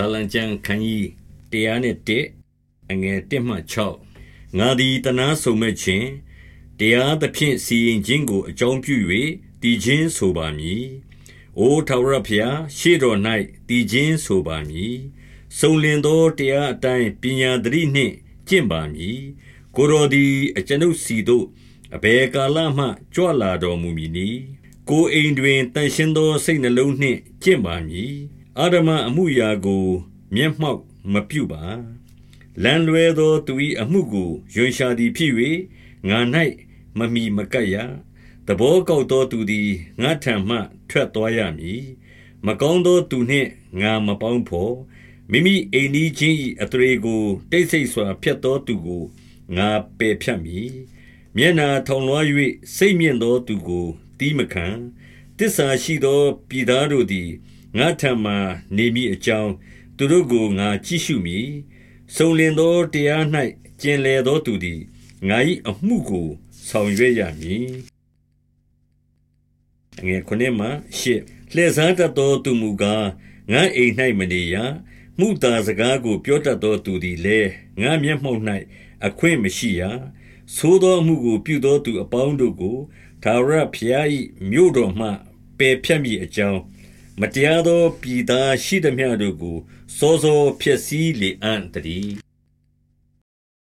ဆာလံကျမ်းခန်းကြီးတရားနဲ့တက်အငယ်1မှ6ငါသည်တနာဆုံမဲ့ခြင်းတရားသဖြင့်စီရင်ခြင်းကိုအကြောင်းပြု၍တည်ခြင်းဆိုပါမည်။အိုထာဝရဘုရားရှေ့တော်၌တည်ခြင်းဆိုပါမည်။စုံလင်သောတရားအတိုင်းပညာသတိနှင့်ကျင့်ပါမည်။ကိုတော်သည်အကျွန်ုပ်စီသို့အဘယ်ကာလမှကြွလာတော်မူမည်နည်း။ကိုအိမ်တွင်တန်ရှင်းသောစိတ်နှလုံးနှင့်ကျင့်ပါမည်။ အာဓမအမှုရာကို မျက်မှောက်မပြုပါလမ်းလွဲသောသူ၏အမှုကိုယွန်ရှာသည်ဖြစ်၍ငါ၌မမီမကပ်ရသဘောကောက်သောသူသည်ငါထံမှ ထွက်သွားရမည်မကောင်းသောသူနှင့်ငါမပေါင်းဖော်မိမိအိမ်ကြီးချင်း၏အထရေကို တိတ်ဆိတ်စွာဖျက်သောသူကိုငါပယ်ဖြတ်မည်မျက်နာထောင်လွှား၍စိတ်မြင့်သောသူကိုတီးမခံတစ္ဆာရှိသော ပြည်သားတို့သည် ငါထံမှနေမိအကြောင်းသူတို့ကိုငါကြည့်ရှုမည်စုံလင်သောတရား၌ကျင်လေသောသူသည်ငါ၏အမှုကို ဆောင်ရွက်ရမည်အငယ်ခုနှစ်မှရှစ်လှည့်စားတတ်သောသူမူကားငါအိမ်၌မနေရမှုသာစကားကို ပြောတတ်သောသူသည်လည်းငါမျက်မှောက်၌အခွင့်မရှိရသို့သောအမှုကို ပြုသောသူအပေါင်းတို့ကိုသာရဖျား၏မြို့တော်မှပယ်ဖြတ်မိအကြောင်း မတရားသော ပြည်သားရှိသမျှတို့ကို စောစောဖျက်ဆီးလေအံ့တည်း